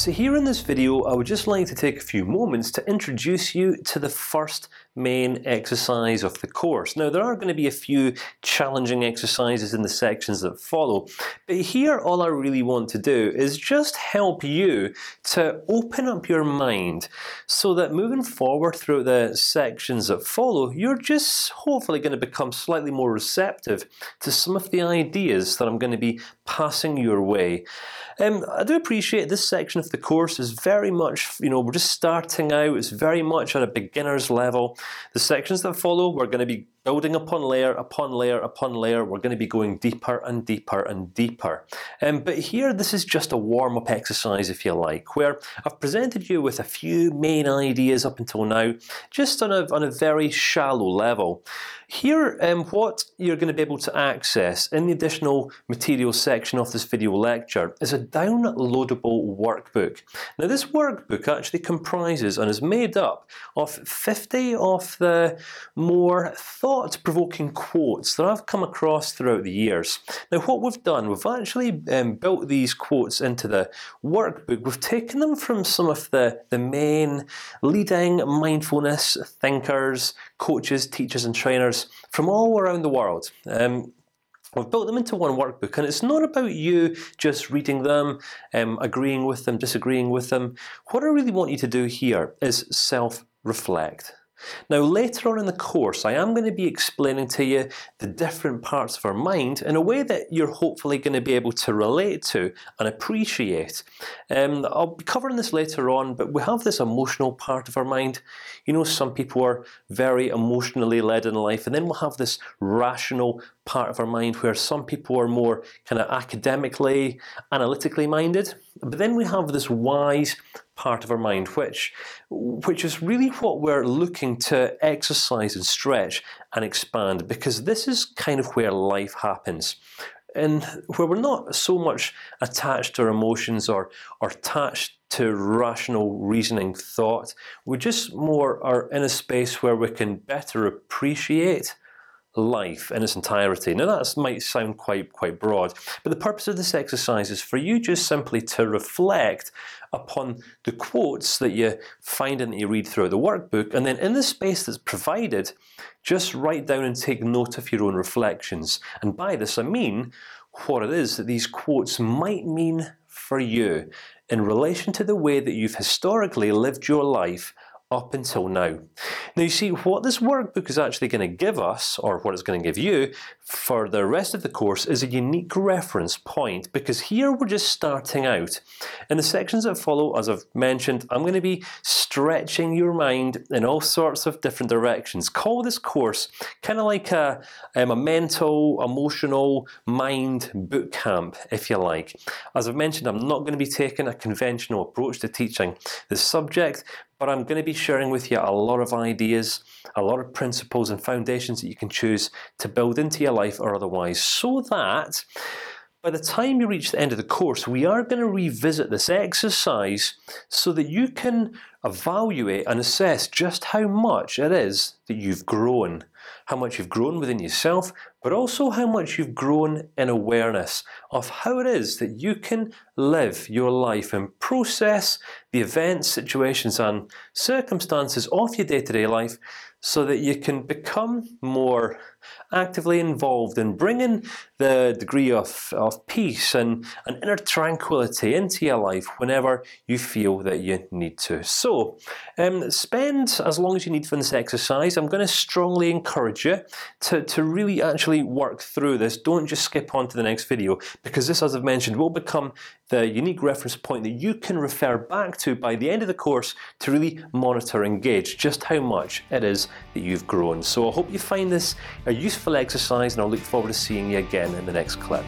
So here in this video, I would just like to take a few moments to introduce you to the first main exercise of the course. Now there are going to be a few challenging exercises in the sections that follow, but here all I really want to do is just help you to open up your mind, so that moving forward through the sections that follow, you're just hopefully going to become slightly more receptive to some of the ideas that I'm going to be passing your way. Um, I do appreciate this section of the course is very much, you know, we're just starting out. It's very much at a beginner's level. The sections that follow, we're going to be building upon layer upon layer upon layer. We're going to be going deeper and deeper and deeper. Um, but here, this is just a warm-up exercise, if you like, where I've presented you with a few main ideas up until now, just on a on a very shallow level. Here, um, what you're going to be able to access in the additional materials section of this video lecture is a downloadable workbook. Now, this workbook actually comprises and is made up of 50 of the more thought-provoking quotes that I've come across throughout the years. Now, what we've done, we've actually um, built these quotes into the workbook. We've taken them from some of the the main leading mindfulness thinkers, coaches, teachers, and trainers from all around the world. Um, We've built them into one workbook, and it's not about you just reading them, um, agreeing with them, disagreeing with them. What I really want you to do here is self-reflect. Now, later on in the course, I am going to be explaining to you the different parts of our mind in a way that you're hopefully going to be able to relate to and appreciate. Um, I'll be covering this later on, but we have this emotional part of our mind. You know, some people are very emotionally led in life, and then we'll have this rational part of our mind where some people are more kind of academically, analytically minded. But then we have this wise part of our mind, which, which is really what we're looking to exercise and stretch and expand, because this is kind of where life happens and where we're not so much attached to our emotions or or attached to rational reasoning thought. We just more are in a space where we can better appreciate life in its entirety. Now that might sound quite quite broad, but the purpose of this exercise is for you just simply to reflect upon the quotes that you find and that you read throughout the workbook, and then in the space that's provided, just write down and take note of your own reflections. And by this I mean what it is that these quotes might mean for you in relation to the way that you've historically lived your life up until now. Now you see what this workbook is actually going to give us, or what it's going to give you, for the rest of the course is a unique reference point because here we're just starting out. In the sections that follow, as I've mentioned, I'm going to be stretching your mind in all sorts of different directions. Call this course kind of like a, um, a mental, emotional mind boot camp, if you like. As I've mentioned, I'm not going to be taking a conventional approach to teaching the subject, but I'm going to be sharing with you a lot of ideas, a lot of principles and foundations that you can choose to build into your life or otherwise, so that by the time you reach the end of the course, we are going to revisit this exercise so that you can evaluate and assess just how much it is that you've grown, how much you've grown within yourself, but also how much you've grown in awareness of how it is that you can live your life and process the events, situations, and circumstances of your day-to-day -day life, so that you can become more actively involved in bringing the degree of of peace and an inner tranquility into your life whenever you feel that you need to. So, um, spend as long as you need for this exercise. I'm going to strongly encourage you to to really actually work through this. Don't just skip on to the next video because this, as I've mentioned, will become the unique reference point that you can refer back to by the end of the course to really monitor and gauge just how much it is that you've grown. So I hope you find this a useful exercise, and I'll look forward to seeing you again in the next clip.